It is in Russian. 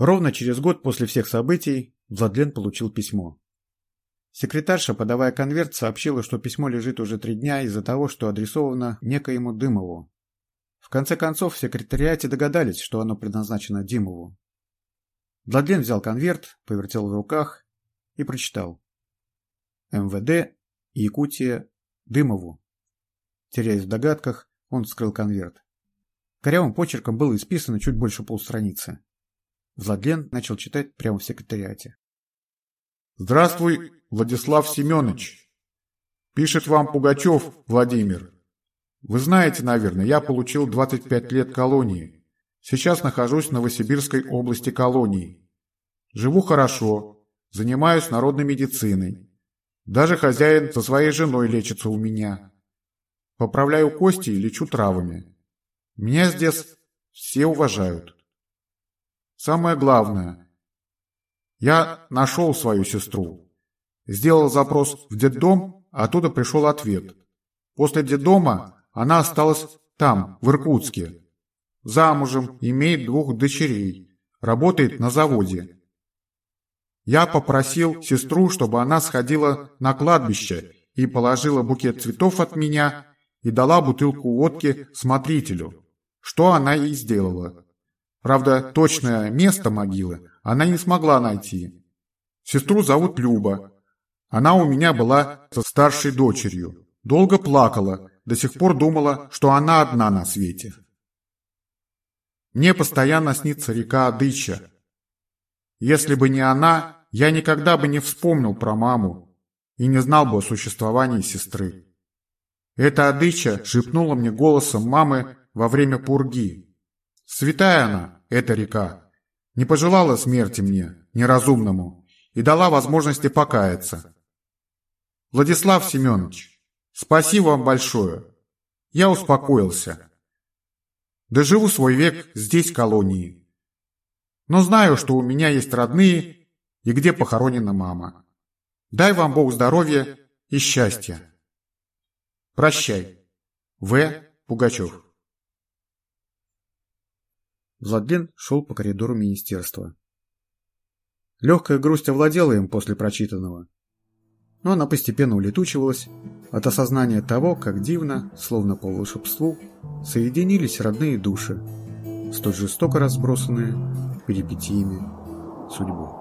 Ровно через год после всех событий Владлен получил письмо. Секретарша, подавая конверт, сообщила, что письмо лежит уже три дня из-за того, что адресовано некоему Дымову. В конце концов, в секретариате догадались, что оно предназначено Димову. Владлен взял конверт, повертел в руках и прочитал. МВД, Якутия, Дымову. Теряясь в догадках, он вскрыл конверт. Корявым почерком было исписано чуть больше полстраницы. Владлен начал читать прямо в секретариате. «Здравствуй, Владислав Семенович. Пишет вам Пугачев Владимир. Вы знаете, наверное, я получил 25 лет колонии. Сейчас нахожусь в Новосибирской области колонии. Живу хорошо, занимаюсь народной медициной. Даже хозяин со своей женой лечится у меня. Поправляю кости и лечу травами. Меня здесь все уважают. Самое главное, я нашел свою сестру. Сделал запрос в детдом, а оттуда пришел ответ. После детдома она осталась там, в Иркутске. Замужем, имеет двух дочерей, работает на заводе. Я попросил сестру, чтобы она сходила на кладбище и положила букет цветов от меня и дала бутылку водки смотрителю, что она и сделала. Правда, точное место могилы она не смогла найти. Сестру зовут Люба. Она у меня была со старшей дочерью. Долго плакала, до сих пор думала, что она одна на свете. Мне постоянно снится река Адыча. Если бы не она, я никогда бы не вспомнил про маму и не знал бы о существовании сестры. Эта Адыча шепнула мне голосом мамы во время пурги. Святая она, эта река, не пожелала смерти мне, неразумному, и дала возможности покаяться. Владислав Семенович, спасибо вам большое. Я успокоился. Доживу свой век здесь, в колонии. Но знаю, что у меня есть родные и где похоронена мама. Дай вам Бог здоровья и счастья. Прощай. В. Пугачев Владлен шел по коридору министерства. Легкая грусть овладела им после прочитанного, но она постепенно улетучивалась от осознания того, как дивно, словно по волшебству, соединились родные души, столь жестоко разбросанные перипетиями судьбы.